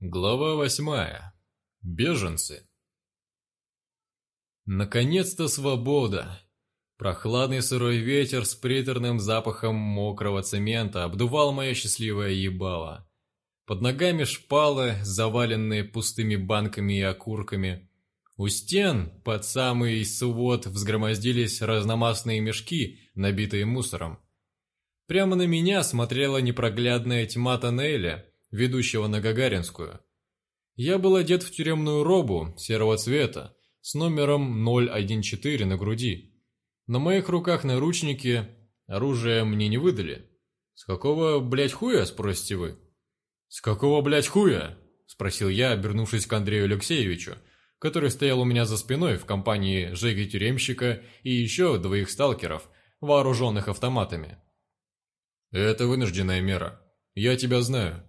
Глава восьмая. Беженцы. Наконец-то свобода! Прохладный сырой ветер с приторным запахом мокрого цемента обдувал мое счастливое ебало. Под ногами шпалы, заваленные пустыми банками и окурками. У стен, под самый свод, взгромоздились разномастные мешки, набитые мусором. Прямо на меня смотрела непроглядная тьма тоннеля, ведущего на Гагаринскую. Я был одет в тюремную робу серого цвета с номером 014 на груди. На моих руках наручники, оружие мне не выдали. «С какого, блядь, хуя?» – спросите вы. «С какого, блядь, хуя?» – спросил я, обернувшись к Андрею Алексеевичу, который стоял у меня за спиной в компании Жеги-тюремщика и еще двоих сталкеров, вооруженных автоматами. «Это вынужденная мера. Я тебя знаю.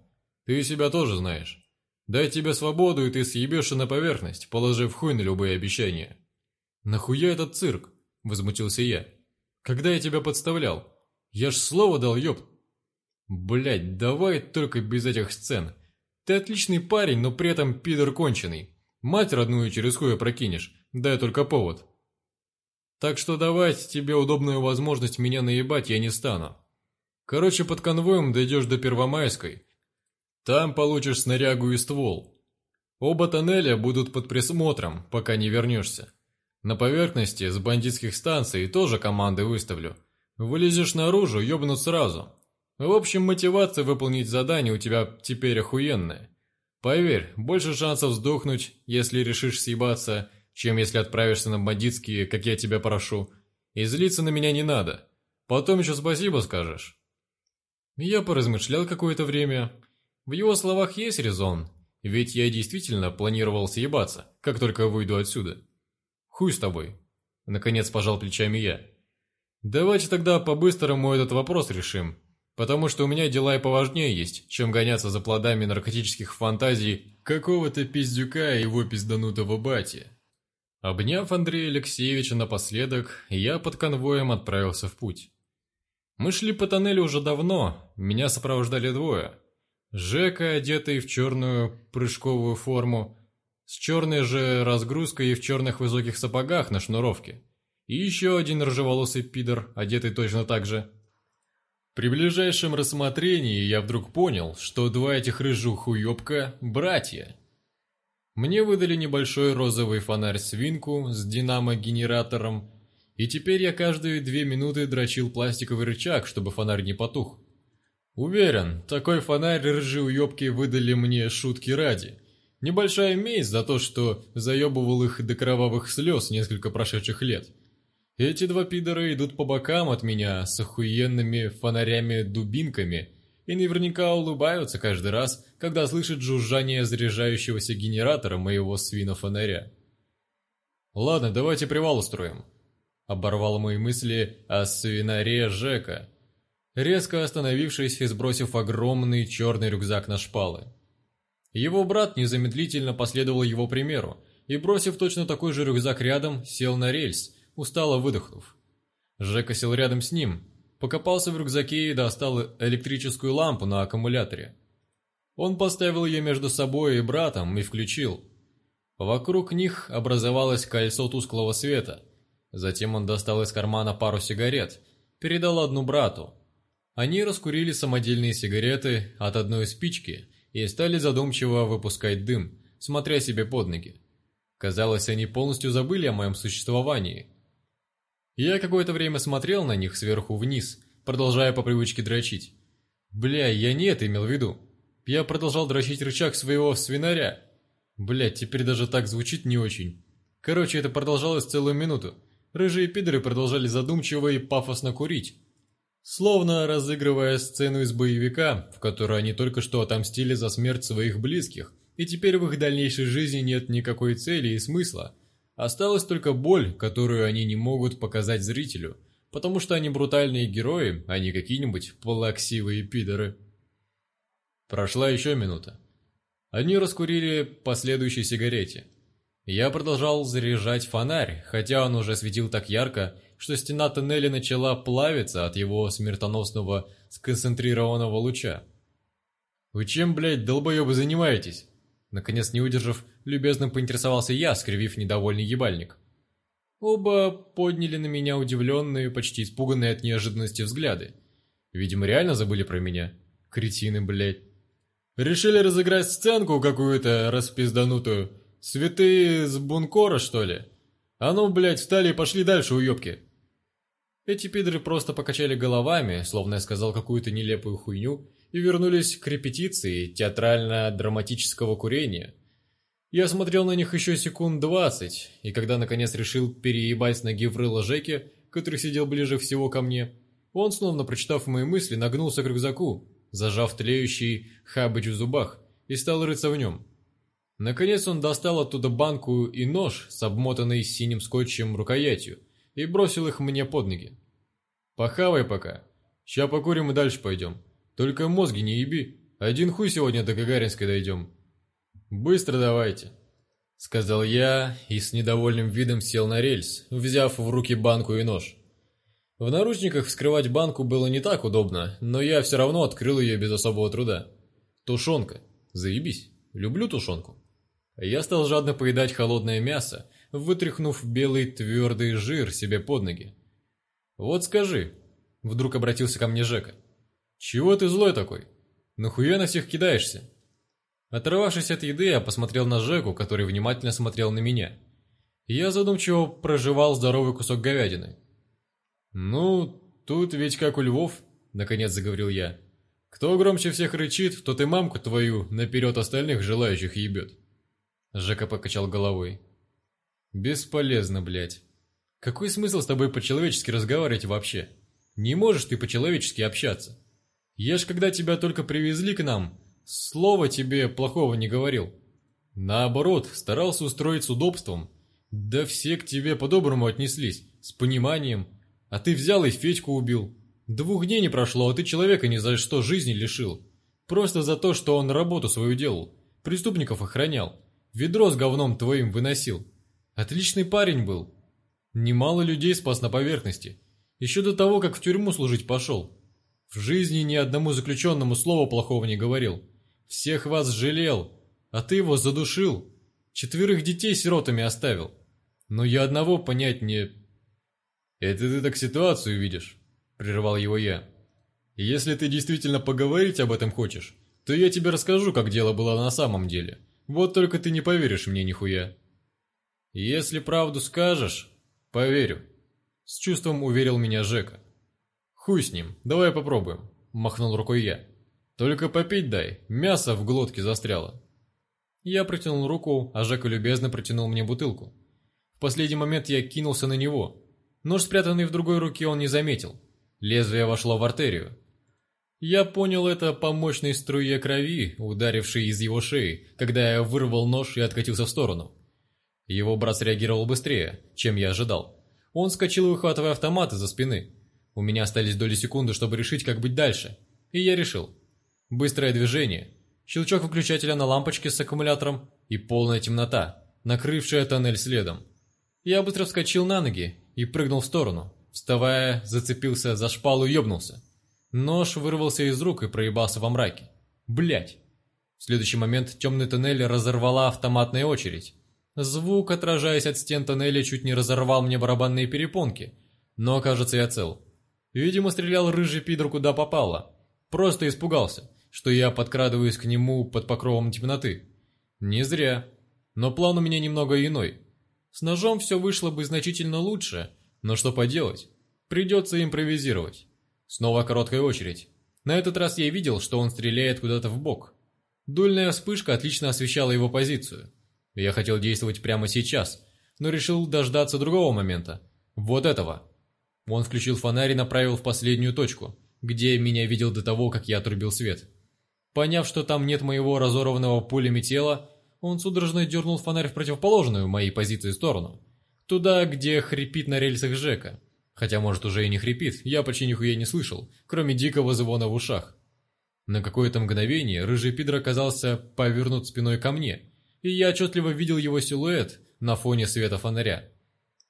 Ты себя тоже знаешь. Дай тебе свободу, и ты съебешься на поверхность, положив хуй на любые обещания». «Нахуя этот цирк?» – возмутился я. «Когда я тебя подставлял? Я ж слово дал, ёб...» «Блядь, давай только без этих сцен. Ты отличный парень, но при этом пидор конченый. Мать родную через хуя прокинешь, дай только повод». «Так что давать тебе удобную возможность меня наебать я не стану. Короче, под конвоем дойдешь до Первомайской, там получишь снарягу и ствол. Оба тоннеля будут под присмотром, пока не вернешься. На поверхности с бандитских станций тоже команды выставлю. Вылезешь наружу, ёбнут сразу. В общем, мотивация выполнить задание у тебя теперь охуенная. Поверь, больше шансов сдохнуть, если решишь съебаться, чем если отправишься на бандитские, как я тебя прошу. И злиться на меня не надо. Потом еще спасибо скажешь. Я поразмышлял какое-то время, в его словах есть резон, ведь я действительно планировал съебаться, как только выйду отсюда. Хуй с тобой. Наконец пожал плечами я. Давайте тогда по-быстрому этот вопрос решим, потому что у меня дела и поважнее есть, чем гоняться за плодами наркотических фантазий какого-то пиздюка и его пизданутого бати. Обняв Андрея Алексеевича напоследок, я под конвоем отправился в путь. Мы шли по тоннелю уже давно, меня сопровождали двое – Жека, одетый в черную прыжковую форму, с черной же разгрузкой и в черных высоких сапогах на шнуровке. И еще один рыжеволосый пидор, одетый точно так же. При ближайшем рассмотрении я вдруг понял, что два этих рыжих уебка – братья. Мне выдали небольшой розовый фонарь-свинку с динамо-генератором, и теперь я каждые две минуты дрочил пластиковый рычаг, чтобы фонарь не потух. Уверен, такой фонарь ржи уебки выдали мне шутки ради. Небольшая месть за то, что заебывал их до кровавых слез несколько прошедших лет. Эти два пидора идут по бокам от меня с охуенными фонарями-дубинками и наверняка улыбаются каждый раз, когда слышат жужжание заряжающегося генератора моего свинофонаря. «Ладно, давайте привал устроим», — оборвал мои мысли о свинаре Жека — резко остановившись и сбросив огромный черный рюкзак на шпалы. Его брат незамедлительно последовал его примеру и, бросив точно такой же рюкзак рядом, сел на рельс, устало выдохнув. Жека сел рядом с ним, покопался в рюкзаке и достал электрическую лампу на аккумуляторе. Он поставил ее между собой и братом и включил. Вокруг них образовалось кольцо тусклого света. Затем он достал из кармана пару сигарет, передал одну брату, они раскурили самодельные сигареты от одной спички и стали задумчиво выпускать дым, смотря себе под ноги. Казалось, они полностью забыли о моем существовании. Я какое-то время смотрел на них сверху вниз, продолжая по привычке дрочить. Бля, я не это имел в виду. Я продолжал дрочить рычаг своего свинаря. Бля, теперь даже так звучит не очень. Короче, это продолжалось целую минуту. Рыжие пидоры продолжали задумчиво и пафосно курить, Словно разыгрывая сцену из боевика, в которой они только что отомстили за смерть своих близких, и теперь в их дальнейшей жизни нет никакой цели и смысла. Осталась только боль, которую они не могут показать зрителю, потому что они брутальные герои, а не какие-нибудь плаксивые пидоры. Прошла еще минута. Они раскурили по следующей сигарете. Я продолжал заряжать фонарь, хотя он уже светил так ярко, что стена тоннеля начала плавиться от его смертоносного сконцентрированного луча. «Вы чем, блядь, долбоебы, занимаетесь?» Наконец, не удержав, любезно поинтересовался я, скривив недовольный ебальник. Оба подняли на меня удивленные, почти испуганные от неожиданности взгляды. Видимо, реально забыли про меня. Кретины, блядь. Решили разыграть сценку какую-то распизданутую. Святые с бункора, что ли? А ну, блядь, встали и пошли дальше, уёбки. Эти пидоры просто покачали головами, словно я сказал какую-то нелепую хуйню, и вернулись к репетиции театрально-драматического курения. Я смотрел на них еще секунд двадцать, и когда наконец решил переебать ноги в рыло который сидел ближе всего ко мне, он, словно прочитав мои мысли, нагнулся к рюкзаку, зажав тлеющий хабыч в зубах, и стал рыться в нем. Наконец он достал оттуда банку и нож с обмотанной синим скотчем рукоятью и бросил их мне под ноги. «Похавай пока. Ща покурим и дальше пойдем. Только мозги не еби. Один хуй сегодня до Гагаринской дойдем. Быстро давайте», — сказал я и с недовольным видом сел на рельс, взяв в руки банку и нож. В наручниках вскрывать банку было не так удобно, но я все равно открыл ее без особого труда. Тушенка. Заебись. Люблю тушенку. Я стал жадно поедать холодное мясо, вытряхнув белый твердый жир себе под ноги. «Вот скажи», — вдруг обратился ко мне Жека, — «Чего ты злой такой? Нахуя на всех кидаешься?» Оторвавшись от еды, я посмотрел на Жеку, который внимательно смотрел на меня. Я задумчиво проживал здоровый кусок говядины. «Ну, тут ведь как у львов», — наконец заговорил я. «Кто громче всех рычит, тот и мамку твою наперед остальных желающих ебет». Жека покачал головой. «Бесполезно, блядь. Какой смысл с тобой по-человечески разговаривать вообще? Не можешь ты по-человечески общаться. Я ж когда тебя только привезли к нам, слова тебе плохого не говорил. Наоборот, старался устроить с удобством. Да все к тебе по-доброму отнеслись, с пониманием. А ты взял и Федьку убил. Двух дней не прошло, а ты человека ни за что жизни лишил. Просто за то, что он работу свою делал. Преступников охранял. Ведро с говном твоим выносил. Отличный парень был. Немало людей спас на поверхности. Еще до того, как в тюрьму служить пошел. В жизни ни одному заключенному слова плохого не говорил. Всех вас жалел, а ты его задушил. Четверых детей сиротами оставил. Но я одного понять не... «Это ты так ситуацию видишь», — прервал его я. «Если ты действительно поговорить об этом хочешь, то я тебе расскажу, как дело было на самом деле. Вот только ты не поверишь мне нихуя». «Если правду скажешь, поверю», — с чувством уверил меня Жека. «Хуй с ним, давай попробуем», – махнул рукой я. «Только попить дай, мясо в глотке застряло». Я протянул руку, а Жека любезно протянул мне бутылку. В последний момент я кинулся на него. Нож, спрятанный в другой руке, он не заметил. Лезвие вошло в артерию. Я понял это по мощной струе крови, ударившей из его шеи, когда я вырвал нож и откатился в сторону. Его брат среагировал быстрее, чем я ожидал. Он скочил, выхватывая автомат из-за спины. У меня остались доли секунды, чтобы решить, как быть дальше. И я решил. Быстрое движение, щелчок выключателя на лампочке с аккумулятором и полная темнота, накрывшая тоннель следом. Я быстро вскочил на ноги и прыгнул в сторону. Вставая, зацепился за шпалу и ёбнулся. Нож вырвался из рук и проебался во мраке. Блять! В следующий момент темный тоннель разорвала автоматная очередь. Звук, отражаясь от стен тоннеля, чуть не разорвал мне барабанные перепонки. Но, кажется, я цел. Видимо, стрелял рыжий пидор куда попало. Просто испугался, что я подкрадываюсь к нему под покровом темноты. Не зря. Но план у меня немного иной. С ножом все вышло бы значительно лучше, но что поделать? Придется импровизировать. Снова короткая очередь. На этот раз я видел, что он стреляет куда-то в бок. Дульная вспышка отлично освещала его позицию. Я хотел действовать прямо сейчас, но решил дождаться другого момента. Вот этого. Он включил фонарь и направил в последнюю точку, где меня видел до того, как я отрубил свет. Поняв, что там нет моего разорванного пулями тела, он судорожно дернул фонарь в противоположную моей позиции сторону. Туда, где хрипит на рельсах Жека. Хотя, может, уже и не хрипит, я почти нихуя не слышал, кроме дикого звона в ушах. На какое-то мгновение рыжий пидор оказался повернут спиной ко мне, и я отчетливо видел его силуэт на фоне света фонаря.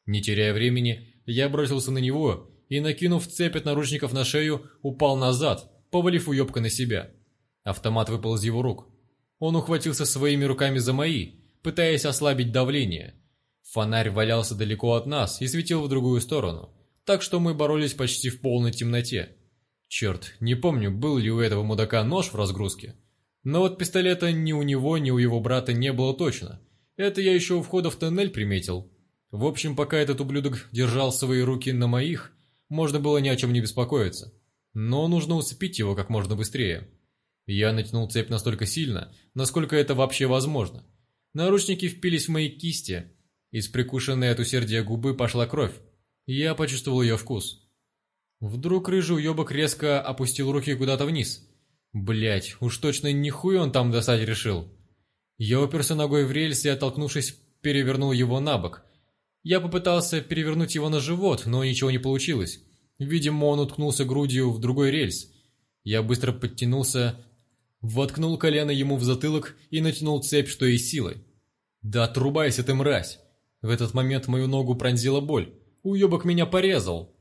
Не теряя времени, я бросился на него и, накинув цепь от наручников на шею, упал назад, повалив уебка на себя. Автомат выпал из его рук. Он ухватился своими руками за мои, пытаясь ослабить давление. Фонарь валялся далеко от нас и светил в другую сторону, так что мы боролись почти в полной темноте. Черт, не помню, был ли у этого мудака нож в разгрузке. Но вот пистолета ни у него, ни у его брата не было точно. Это я еще у входа в тоннель приметил. В общем, пока этот ублюдок держал свои руки на моих, можно было ни о чем не беспокоиться. Но нужно усыпить его как можно быстрее. Я натянул цепь настолько сильно, насколько это вообще возможно. Наручники впились в мои кисти. Из прикушенной от усердия губы пошла кровь. Я почувствовал ее вкус. Вдруг рыжий уебок резко опустил руки куда-то вниз. Блять, уж точно нихуя он там достать решил. Я уперся ногой в рельс и, оттолкнувшись, перевернул его на бок. Я попытался перевернуть его на живот, но ничего не получилось. Видимо, он уткнулся грудью в другой рельс. Я быстро подтянулся, воткнул колено ему в затылок и натянул цепь, что есть силой. «Да отрубайся ты, мразь!» В этот момент мою ногу пронзила боль. Уебок меня порезал.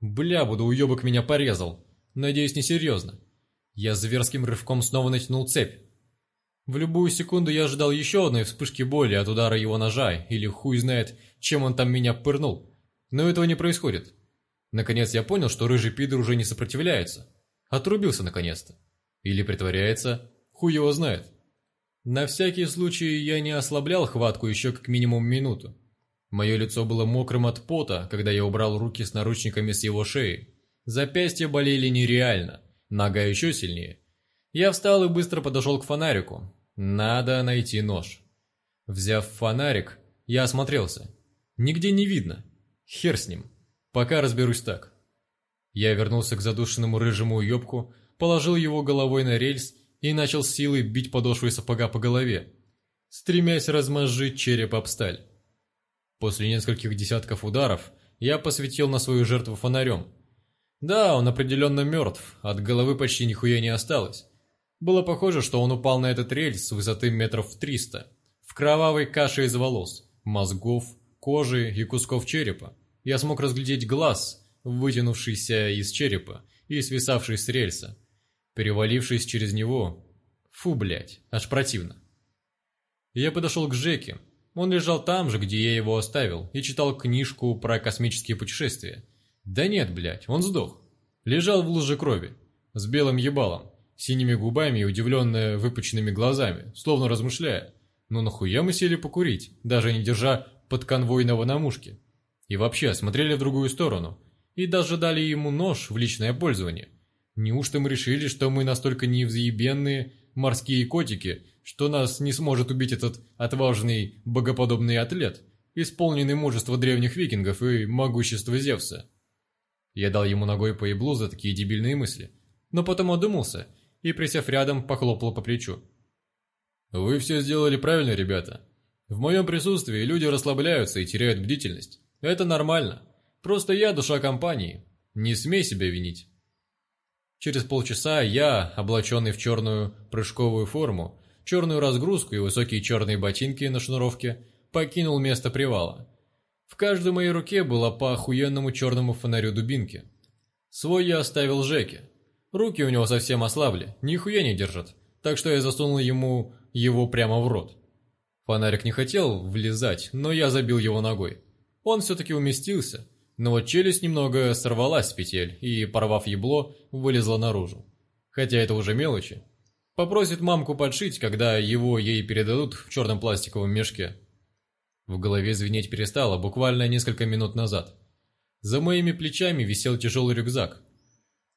Бля, буду уебок меня порезал. Надеюсь, несерьезно. Я зверским рывком снова натянул цепь. В любую секунду я ожидал еще одной вспышки боли от удара его ножа, или хуй знает, чем он там меня пырнул. Но этого не происходит. Наконец я понял, что рыжий пидор уже не сопротивляется. Отрубился наконец-то. Или притворяется, хуй его знает. На всякий случай я не ослаблял хватку еще как минимум минуту. Мое лицо было мокрым от пота, когда я убрал руки с наручниками с его шеи. Запястья болели нереально, нога еще сильнее. Я встал и быстро подошел к фонарику. Надо найти нож. Взяв фонарик, я осмотрелся. Нигде не видно. Хер с ним. Пока разберусь так. Я вернулся к задушенному рыжему уебку, положил его головой на рельс и начал силой бить подошвой сапога по голове, стремясь размозжить череп об сталь. После нескольких десятков ударов я посветил на свою жертву фонарем. Да, он определенно мертв, от головы почти нихуя не осталось. Было похоже, что он упал на этот рельс с высоты метров в триста, в кровавой каше из волос, мозгов, кожи и кусков черепа. Я смог разглядеть глаз, вытянувшийся из черепа и свисавший с рельса. Перевалившись через него... Фу, блядь, аж противно. Я подошел к Жеке, он лежал там же, где я его оставил, и читал книжку про космические путешествия. Да нет, блядь, он сдох. Лежал в луже крови, с белым ебалом, синими губами и удивленно выпученными глазами, словно размышляя. Ну нахуя мы сели покурить, даже не держа подконвойного на мушке? И вообще, смотрели в другую сторону. И даже дали ему нож в личное пользование. Неужто мы решили, что мы настолько невзъебенные морские котики, что нас не сможет убить этот отважный богоподобный атлет, исполненный мужества древних викингов и могущества Зевса. Я дал ему ногой по еблу за такие дебильные мысли, но потом одумался и, присев рядом, похлопал по плечу. «Вы все сделали правильно, ребята. В моем присутствии люди расслабляются и теряют бдительность. Это нормально. Просто я душа компании. Не смей себя винить». Через полчаса я, облаченный в черную прыжковую форму, черную разгрузку и высокие черные ботинки на шнуровке, покинул место привала. В каждой моей руке была по охуенному черному фонарю дубинки. Свой я оставил Жеке. Руки у него совсем ослабли, нихуя не держат, так что я засунул ему его прямо в рот. Фонарик не хотел влезать, но я забил его ногой. Он все-таки уместился, но вот челюсть немного сорвалась с петель и, порвав ебло, вылезла наружу. Хотя это уже мелочи. Попросит мамку подшить, когда его ей передадут в черном пластиковом мешке. В голове звенеть перестало буквально несколько минут назад. За моими плечами висел тяжелый рюкзак.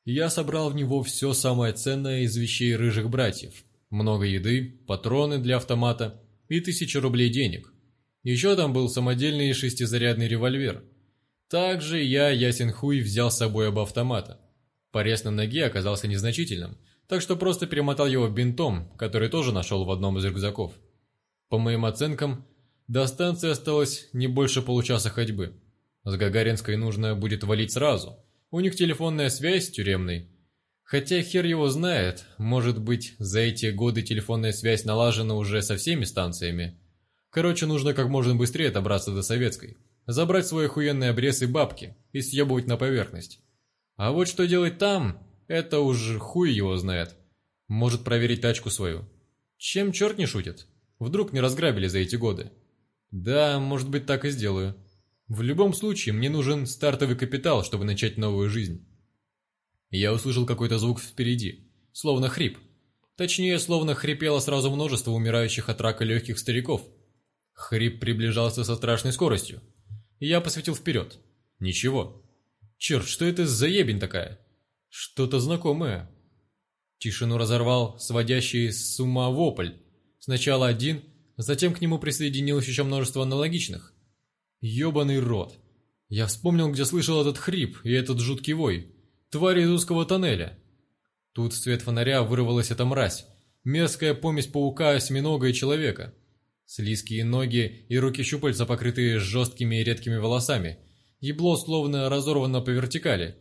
Я собрал в него все самое ценное из вещей рыжих братьев. Много еды, патроны для автомата и тысячи рублей денег. Еще там был самодельный шестизарядный револьвер. Также я, ясен хуй, взял с собой оба автомата. Порез на ноге оказался незначительным – так что просто перемотал его бинтом, который тоже нашел в одном из рюкзаков. По моим оценкам, до станции осталось не больше получаса ходьбы. С Гагаринской нужно будет валить сразу. У них телефонная связь тюремной. Хотя хер его знает, может быть, за эти годы телефонная связь налажена уже со всеми станциями. Короче, нужно как можно быстрее добраться до Советской, забрать свой охуенный обрез и бабки и съебывать на поверхность. А вот что делать там, это уж хуй его знает. Может проверить тачку свою. Чем черт не шутит? Вдруг не разграбили за эти годы? Да, может быть, так и сделаю. В любом случае, мне нужен стартовый капитал, чтобы начать новую жизнь. Я услышал какой-то звук впереди, словно хрип. Точнее, словно хрипело сразу множество умирающих от рака легких стариков. Хрип приближался со страшной скоростью. Я посветил вперед. Ничего. Черт, что это за ебень такая? Что-то знакомое. Тишину разорвал сводящий с ума вопль. Сначала один, затем к нему присоединилось еще множество аналогичных. Ёбаный рот. Я вспомнил, где слышал этот хрип и этот жуткий вой. Твари из узкого тоннеля. Тут в свет фонаря вырвалась эта мразь. Мерзкая помесь паука, осьминога и человека. Слизкие ноги и руки-щупальца, покрытые жесткими и редкими волосами. Ебло словно разорвано по вертикали.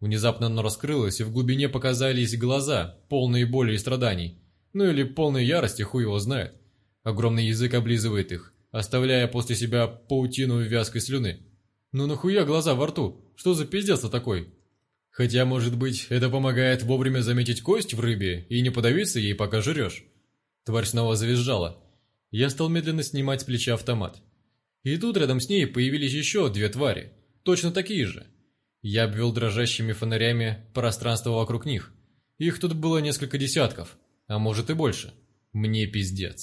Внезапно оно раскрылось, и в глубине показались глаза, полные боли и страданий. Ну или полной ярости, хуй его знает. Огромный язык облизывает их, оставляя после себя паутину вязкой слюны. Ну нахуя глаза во рту? Что за пиздец-то такой? Хотя, может быть, это помогает вовремя заметить кость в рыбе и не подавиться ей, пока жрешь. Тварь снова завизжала. Я стал медленно снимать с плеча автомат. И тут рядом с ней появились еще две твари, точно такие же. Я обвел дрожащими фонарями пространство вокруг них. Их тут было несколько десятков, а может и больше. Мне пиздец.